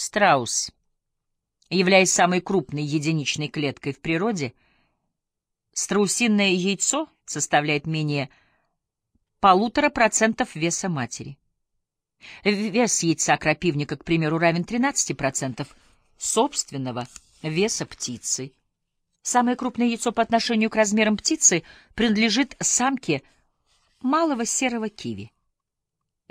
Страус. Являясь самой крупной единичной клеткой в природе, страусиное яйцо составляет менее полутора процентов веса матери. Вес яйца крапивника, к примеру, равен 13% собственного веса птицы. Самое крупное яйцо по отношению к размерам птицы принадлежит самке малого серого киви.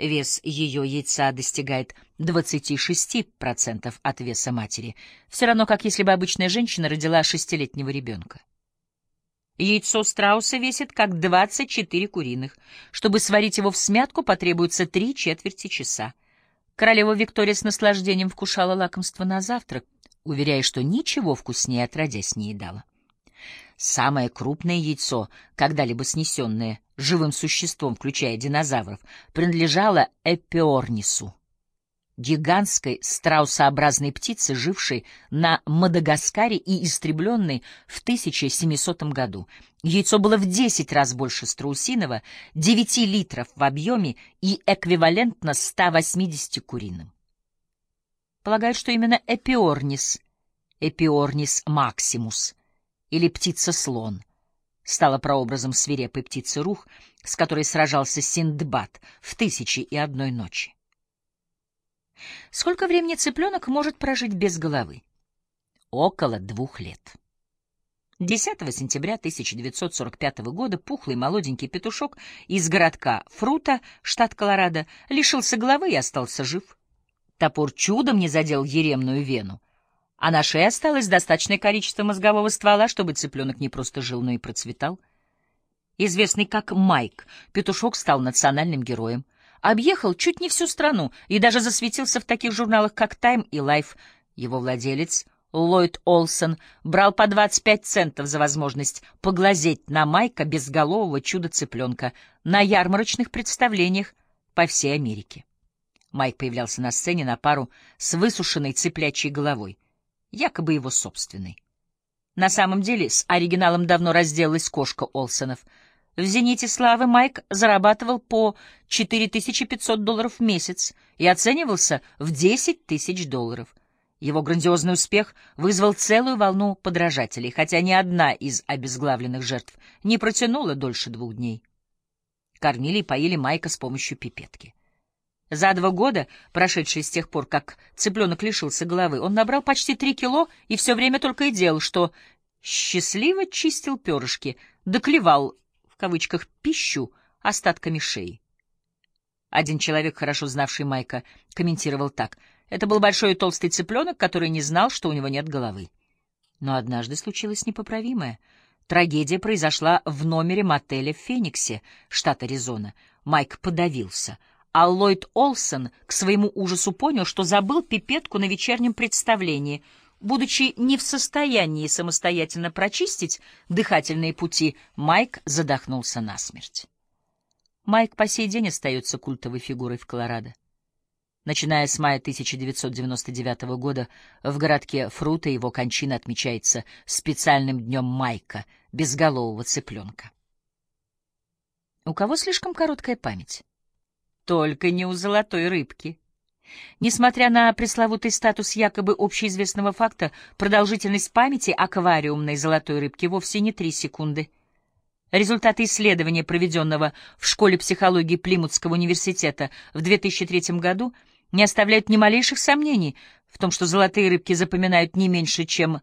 Вес ее яйца достигает 26% от веса матери, все равно как если бы обычная женщина родила шестилетнего ребенка. Яйцо страуса весит как 24 куриных. Чтобы сварить его в смятку, потребуется три четверти часа. Королева Виктория с наслаждением вкушала лакомство на завтрак, уверяя, что ничего вкуснее отродясь не едала. Самое крупное яйцо, когда-либо снесенное живым существом, включая динозавров, принадлежало Эпиорнису, гигантской страусообразной птице, жившей на Мадагаскаре и истребленной в 1700 году. Яйцо было в 10 раз больше страусиного, 9 литров в объеме и эквивалентно 180 куриным. Полагают, что именно Эпиорнис, Эпиорнис максимус, или птица-слон, стала прообразом свирепой птицы Рух, с которой сражался Синдбад в «Тысячи и одной ночи». Сколько времени цыпленок может прожить без головы? Около двух лет. 10 сентября 1945 года пухлый молоденький петушок из городка Фрута, штат Колорадо, лишился головы и остался жив. Топор чудом не задел еремную вену, а на шее осталось достаточное количество мозгового ствола, чтобы цыпленок не просто жил, но и процветал. Известный как Майк, петушок стал национальным героем объехал чуть не всю страну и даже засветился в таких журналах, как Time и Life. Его владелец, Ллойд Олсон, брал по 25 центов за возможность поглазеть на Майка безголового чудо-цыпленка на ярмарочных представлениях по всей Америке. Майк появлялся на сцене на пару с высушенной цыплячьей головой, якобы его собственной. На самом деле с оригиналом давно разделалась кошка Олсонов — в «Зените славы» Майк зарабатывал по 4500 долларов в месяц и оценивался в 10 тысяч долларов. Его грандиозный успех вызвал целую волну подражателей, хотя ни одна из обезглавленных жертв не протянула дольше двух дней. Кормили и поили Майка с помощью пипетки. За два года, прошедшие с тех пор, как цыпленок лишился головы, он набрал почти три кило и все время только и делал, что счастливо чистил перышки, доклевал кавычках, пищу остатками шеи. Один человек, хорошо знавший Майка, комментировал так. Это был большой и толстый цыпленок, который не знал, что у него нет головы. Но однажды случилось непоправимое. Трагедия произошла в номере мотеля в Фениксе, штат Аризона. Майк подавился, а Ллойд Олсон к своему ужасу понял, что забыл пипетку на вечернем представлении — Будучи не в состоянии самостоятельно прочистить дыхательные пути, Майк задохнулся насмерть. Майк по сей день остается культовой фигурой в Колорадо. Начиная с мая 1999 года в городке Фрута его кончина отмечается специальным днем Майка, безголового цыпленка. У кого слишком короткая память? Только не у золотой рыбки. Несмотря на пресловутый статус якобы общеизвестного факта, продолжительность памяти аквариумной золотой рыбки вовсе не три секунды. Результаты исследования, проведенного в школе психологии Плимутского университета в 2003 году, не оставляют ни малейших сомнений в том, что золотые рыбки запоминают не меньше, чем